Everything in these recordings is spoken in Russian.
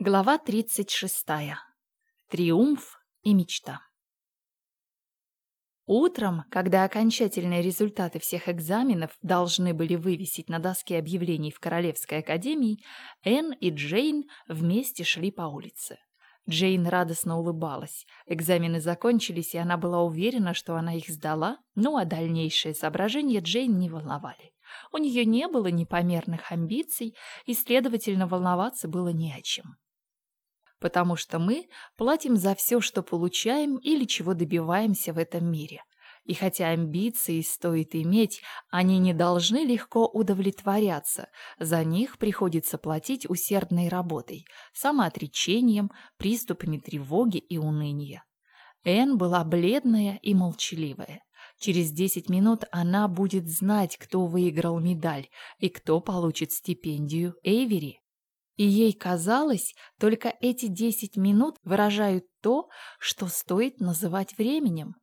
Глава 36. Триумф и мечта. Утром, когда окончательные результаты всех экзаменов должны были вывесить на доске объявлений в Королевской академии, Энн и Джейн вместе шли по улице. Джейн радостно улыбалась. Экзамены закончились, и она была уверена, что она их сдала, ну а дальнейшие соображения Джейн не волновали. У нее не было непомерных амбиций, и, следовательно, волноваться было не о чем потому что мы платим за все, что получаем или чего добиваемся в этом мире. И хотя амбиции стоит иметь, они не должны легко удовлетворяться. За них приходится платить усердной работой, самоотречением, приступами тревоги и уныния. Энн была бледная и молчаливая. Через десять минут она будет знать, кто выиграл медаль и кто получит стипендию Эйвери. И ей казалось, только эти десять минут выражают то, что стоит называть временем.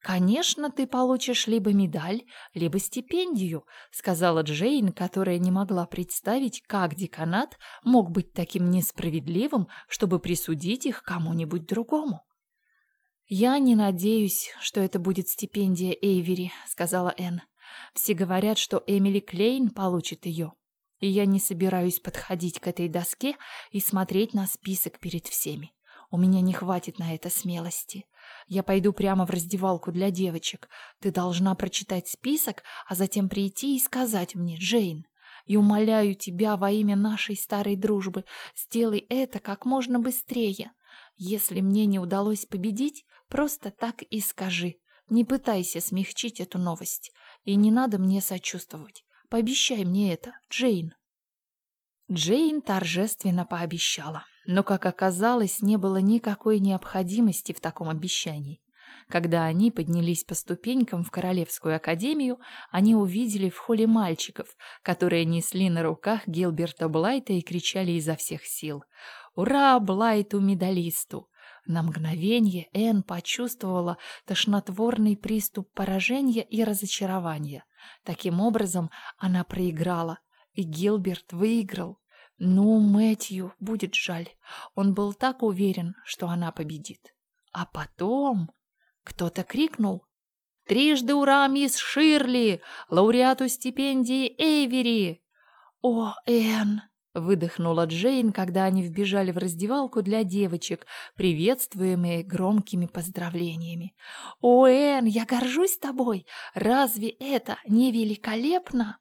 «Конечно, ты получишь либо медаль, либо стипендию», сказала Джейн, которая не могла представить, как деканат мог быть таким несправедливым, чтобы присудить их кому-нибудь другому. «Я не надеюсь, что это будет стипендия Эйвери», — сказала Энн. «Все говорят, что Эмили Клейн получит ее и я не собираюсь подходить к этой доске и смотреть на список перед всеми. У меня не хватит на это смелости. Я пойду прямо в раздевалку для девочек. Ты должна прочитать список, а затем прийти и сказать мне, Джейн, и умоляю тебя во имя нашей старой дружбы, сделай это как можно быстрее. Если мне не удалось победить, просто так и скажи. Не пытайся смягчить эту новость, и не надо мне сочувствовать. Пообещай мне это, Джейн». Джейн торжественно пообещала, но, как оказалось, не было никакой необходимости в таком обещании. Когда они поднялись по ступенькам в Королевскую академию, они увидели в холле мальчиков, которые несли на руках Гилберта Блайта и кричали изо всех сил «Ура, Блайту-медалисту!» На мгновение Энн почувствовала тошнотворный приступ поражения и разочарования. Таким образом, она проиграла, и Гилберт выиграл. Ну, Мэтью будет жаль. Он был так уверен, что она победит. А потом кто-то крикнул. «Трижды ура, мисс Ширли! Лауреату стипендии Эйвери!» «О, Энн!» Выдохнула Джейн, когда они вбежали в раздевалку для девочек, приветствуемые громкими поздравлениями. «О, Энн, я горжусь тобой! Разве это не великолепно?»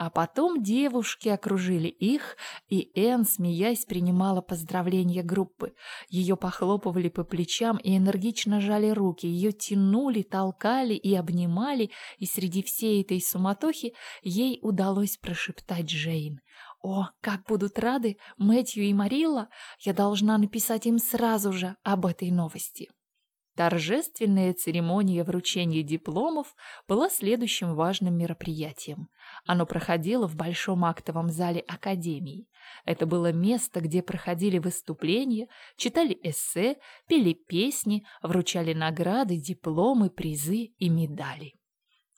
А потом девушки окружили их, и Энн, смеясь, принимала поздравления группы. Ее похлопывали по плечам и энергично жали руки, ее тянули, толкали и обнимали, и среди всей этой суматохи ей удалось прошептать Джейн. О, как будут рады Мэтью и Марилла! Я должна написать им сразу же об этой новости. Торжественная церемония вручения дипломов была следующим важным мероприятием. Оно проходило в Большом актовом зале Академии. Это было место, где проходили выступления, читали эссе, пели песни, вручали награды, дипломы, призы и медали.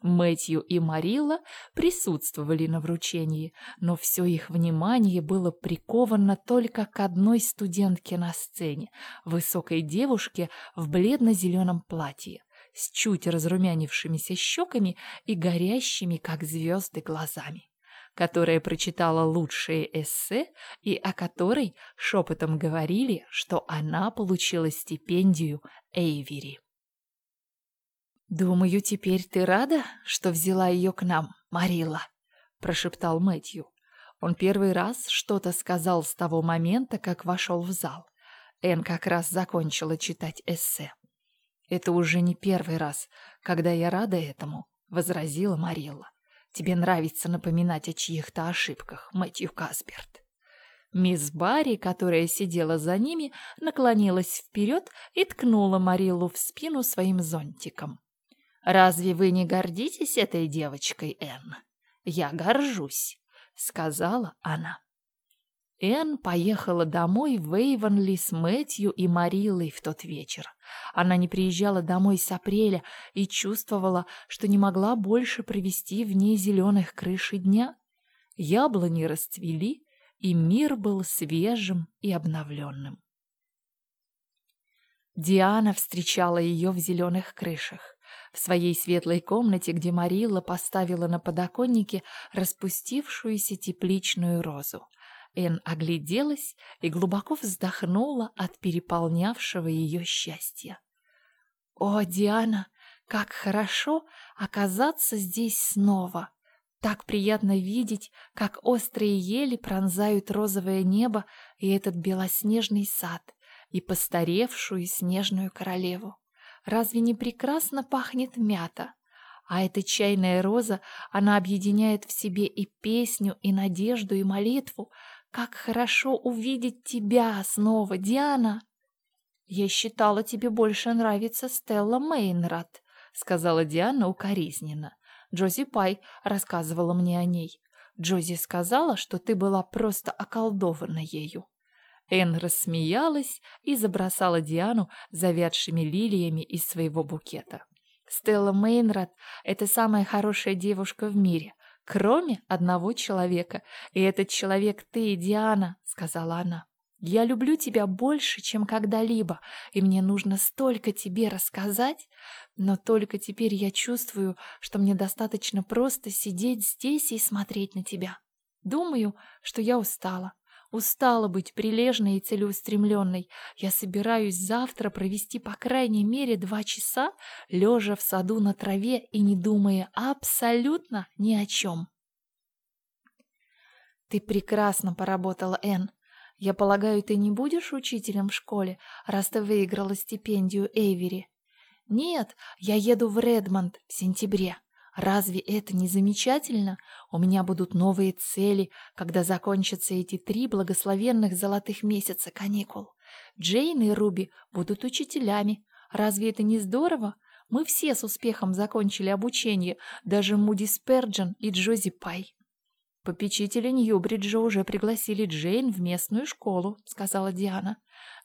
Мэтью и Марилла присутствовали на вручении, но все их внимание было приковано только к одной студентке на сцене, высокой девушке в бледно-зеленом платье, с чуть разрумянившимися щеками и горящими, как звезды, глазами которая прочитала лучшие эссе и о которой шепотом говорили, что она получила стипендию Эйвери. «Думаю, теперь ты рада, что взяла ее к нам, Марила?» – прошептал Мэтью. Он первый раз что-то сказал с того момента, как вошел в зал. Эн как раз закончила читать эссе. «Это уже не первый раз, когда я рада этому», — возразила Марилла. «Тебе нравится напоминать о чьих-то ошибках, Мэтью Касперт». Мисс Барри, которая сидела за ними, наклонилась вперед и ткнула Мариллу в спину своим зонтиком. «Разве вы не гордитесь этой девочкой, Энн?» «Я горжусь», — сказала она. Энн поехала домой в Эйвонли с Мэтью и Марилой в тот вечер. Она не приезжала домой с апреля и чувствовала, что не могла больше провести вне зеленых крыши дня. Яблони расцвели, и мир был свежим и обновленным. Диана встречала ее в зеленых крышах, в своей светлой комнате, где Марилла поставила на подоконнике распустившуюся тепличную розу. Эн огляделась и глубоко вздохнула от переполнявшего ее счастья. «О, Диана, как хорошо оказаться здесь снова!» Так приятно видеть, как острые ели пронзают розовое небо и этот белоснежный сад, и постаревшую снежную королеву. Разве не прекрасно пахнет мята? А эта чайная роза, она объединяет в себе и песню, и надежду, и молитву. Как хорошо увидеть тебя снова, Диана! Я считала, тебе больше нравится Стелла Мейнрад, сказала Диана укоризненно. Джози Пай рассказывала мне о ней. Джози сказала, что ты была просто околдована ею. Энн рассмеялась и забросала Диану завядшими лилиями из своего букета. Стелла Мейнрад — это самая хорошая девушка в мире, кроме одного человека. И этот человек ты, Диана, — сказала она. Я люблю тебя больше, чем когда-либо, и мне нужно столько тебе рассказать, но только теперь я чувствую, что мне достаточно просто сидеть здесь и смотреть на тебя. Думаю, что я устала. Устала быть прилежной и целеустремленной. Я собираюсь завтра провести по крайней мере два часа, лежа в саду на траве и не думая абсолютно ни о чем. Ты прекрасно поработала, Энн. Я полагаю, ты не будешь учителем в школе, раз ты выиграла стипендию Эйвери? Нет, я еду в Редмонд в сентябре. Разве это не замечательно? У меня будут новые цели, когда закончатся эти три благословенных золотых месяца каникул. Джейн и Руби будут учителями. Разве это не здорово? Мы все с успехом закончили обучение, даже Муди Сперджен и Джози Пай. «Попечители Ньюбриджа уже пригласили Джейн в местную школу», — сказала Диана.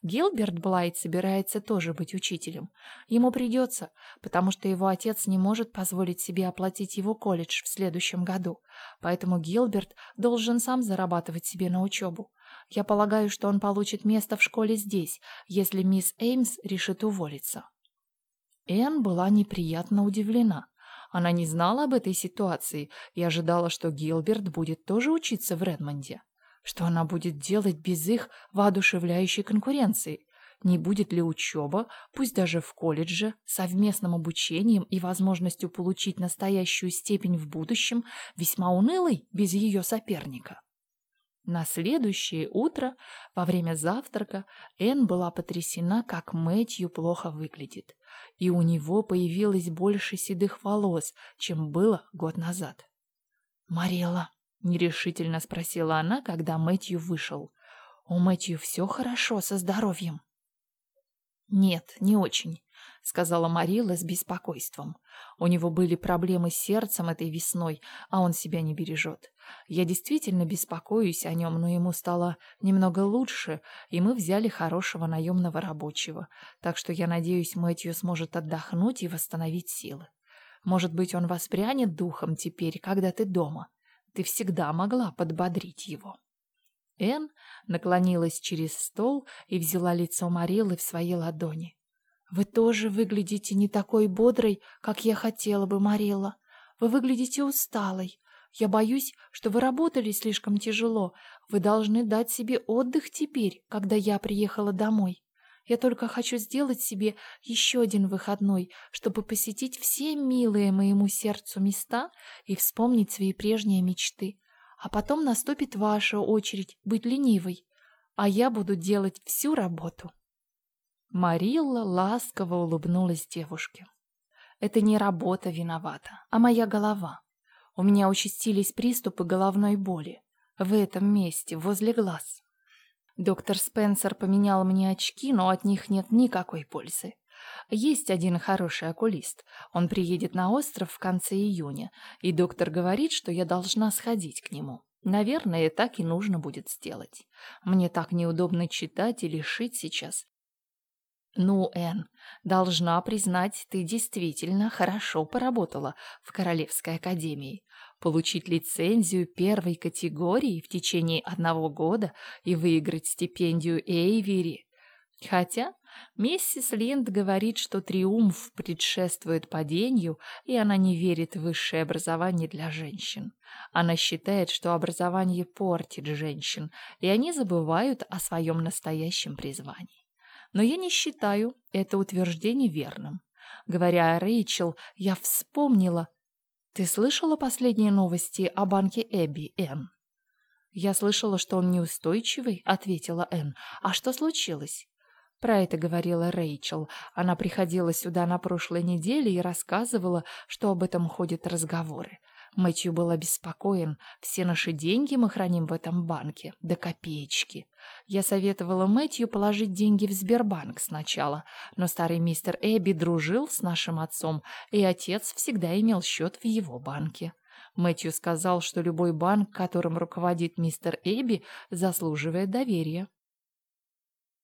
«Гилберт Блайт собирается тоже быть учителем. Ему придется, потому что его отец не может позволить себе оплатить его колледж в следующем году. Поэтому Гилберт должен сам зарабатывать себе на учебу. Я полагаю, что он получит место в школе здесь, если мисс Эймс решит уволиться». Энн была неприятно удивлена. Она не знала об этой ситуации и ожидала, что Гилберт будет тоже учиться в Редмонде. Что она будет делать без их воодушевляющей конкуренции? Не будет ли учеба, пусть даже в колледже, совместным обучением и возможностью получить настоящую степень в будущем, весьма унылой без ее соперника? На следующее утро, во время завтрака, Энн была потрясена, как Мэтью плохо выглядит, и у него появилось больше седых волос, чем было год назад. «Марилла», — нерешительно спросила она, когда Мэтью вышел, — «у Мэтью все хорошо со здоровьем?» «Нет, не очень сказала Марила с беспокойством. У него были проблемы с сердцем этой весной, а он себя не бережет. Я действительно беспокоюсь о нем, но ему стало немного лучше, и мы взяли хорошего наемного рабочего. Так что я надеюсь, Мэтью сможет отдохнуть и восстановить силы. Может быть, он воспрянет духом теперь, когда ты дома. Ты всегда могла подбодрить его. Эн наклонилась через стол и взяла лицо Марилы в свои ладони. «Вы тоже выглядите не такой бодрой, как я хотела бы, Марилла. Вы выглядите усталой. Я боюсь, что вы работали слишком тяжело. Вы должны дать себе отдых теперь, когда я приехала домой. Я только хочу сделать себе еще один выходной, чтобы посетить все милые моему сердцу места и вспомнить свои прежние мечты. А потом наступит ваша очередь быть ленивой, а я буду делать всю работу». Марилла ласково улыбнулась девушке. «Это не работа виновата, а моя голова. У меня участились приступы головной боли. В этом месте, возле глаз. Доктор Спенсер поменял мне очки, но от них нет никакой пользы. Есть один хороший окулист. Он приедет на остров в конце июня, и доктор говорит, что я должна сходить к нему. Наверное, так и нужно будет сделать. Мне так неудобно читать или шить сейчас, «Ну, Энн, должна признать, ты действительно хорошо поработала в Королевской академии. получить лицензию первой категории в течение одного года и выиграть стипендию Эйвери. Хотя миссис Линд говорит, что триумф предшествует падению, и она не верит в высшее образование для женщин. Она считает, что образование портит женщин, и они забывают о своем настоящем призвании. Но я не считаю это утверждение верным. Говоря о Рэйчел, я вспомнила... Ты слышала последние новости о банке Эбби, Энн? Я слышала, что он неустойчивый, ответила Энн. А что случилось? Про это говорила Рэйчел. Она приходила сюда на прошлой неделе и рассказывала, что об этом ходят разговоры. Мэтью был обеспокоен. Все наши деньги мы храним в этом банке, до копеечки. Я советовала Мэтью положить деньги в Сбербанк сначала, но старый мистер Эбби дружил с нашим отцом, и отец всегда имел счет в его банке. Мэтью сказал, что любой банк, которым руководит мистер Эбби, заслуживает доверия.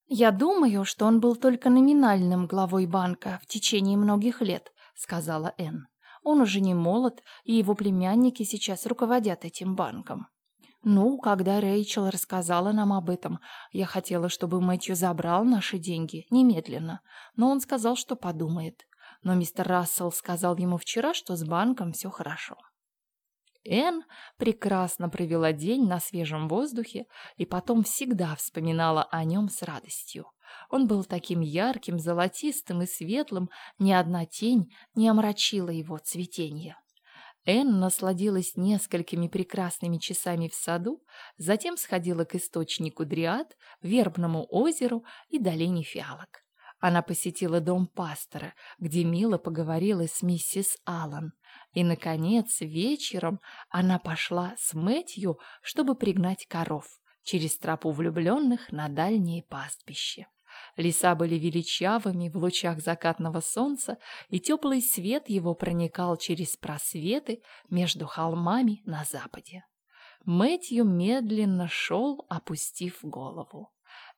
«Я думаю, что он был только номинальным главой банка в течение многих лет», — сказала Энн. «Он уже не молод, и его племянники сейчас руководят этим банком». «Ну, когда Рэйчел рассказала нам об этом, я хотела, чтобы Мэтью забрал наши деньги немедленно, но он сказал, что подумает. Но мистер Рассел сказал ему вчера, что с банком все хорошо». Энн прекрасно провела день на свежем воздухе и потом всегда вспоминала о нем с радостью. Он был таким ярким, золотистым и светлым, ни одна тень не омрачила его цветение. Энн насладилась несколькими прекрасными часами в саду, затем сходила к источнику Дриад, Вербному озеру и долине фиалок. Она посетила дом пастора, где мило поговорила с миссис Аллан. И, наконец, вечером она пошла с Мэтью, чтобы пригнать коров через тропу влюбленных на дальние пастбище. Леса были величавыми в лучах закатного солнца, и теплый свет его проникал через просветы между холмами на западе. Мэтью медленно шел, опустив голову.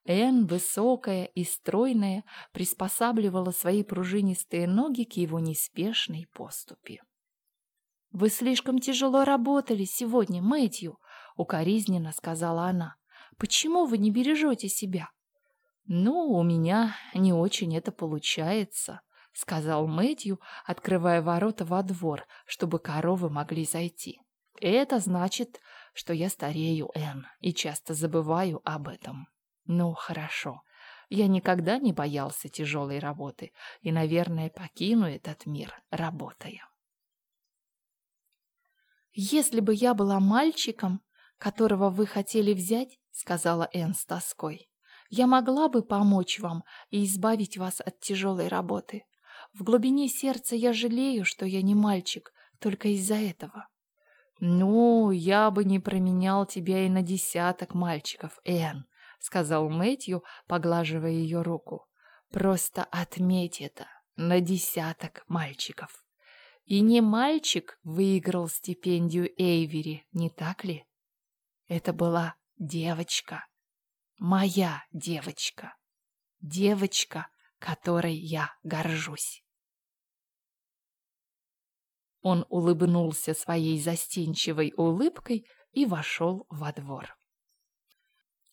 Энн, высокая и стройная, приспосабливала свои пружинистые ноги к его неспешной поступи. «Вы слишком тяжело работали сегодня, Мэтью», — укоризненно сказала она. «Почему вы не бережете себя?» «Ну, у меня не очень это получается», — сказал Мэтью, открывая ворота во двор, чтобы коровы могли зайти. «Это значит, что я старею, Энн, и часто забываю об этом». Ну, хорошо. Я никогда не боялся тяжелой работы и, наверное, покину этот мир, работая. «Если бы я была мальчиком, которого вы хотели взять, — сказала Энн с тоской, — я могла бы помочь вам и избавить вас от тяжелой работы. В глубине сердца я жалею, что я не мальчик, только из-за этого». «Ну, я бы не променял тебя и на десяток мальчиков, Энн», — сказал Мэтью, поглаживая ее руку. «Просто отметь это на десяток мальчиков». И не мальчик выиграл стипендию Эйвери, не так ли? Это была девочка. Моя девочка. Девочка, которой я горжусь. Он улыбнулся своей застенчивой улыбкой и вошел во двор.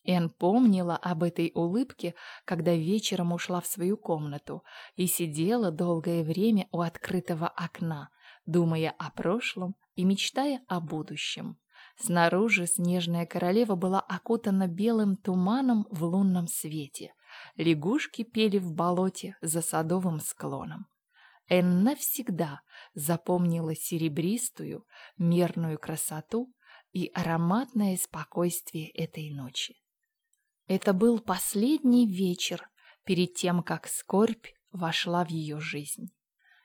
Эн помнила об этой улыбке, когда вечером ушла в свою комнату и сидела долгое время у открытого окна, думая о прошлом и мечтая о будущем. Снаружи снежная королева была окутана белым туманом в лунном свете. Лягушки пели в болоте за садовым склоном. Эн навсегда запомнила серебристую, мерную красоту и ароматное спокойствие этой ночи. Это был последний вечер перед тем, как скорбь вошла в ее жизнь.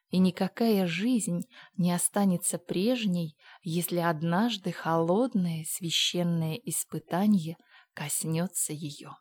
И никакая жизнь не останется прежней, если однажды холодное священное испытание коснется ее.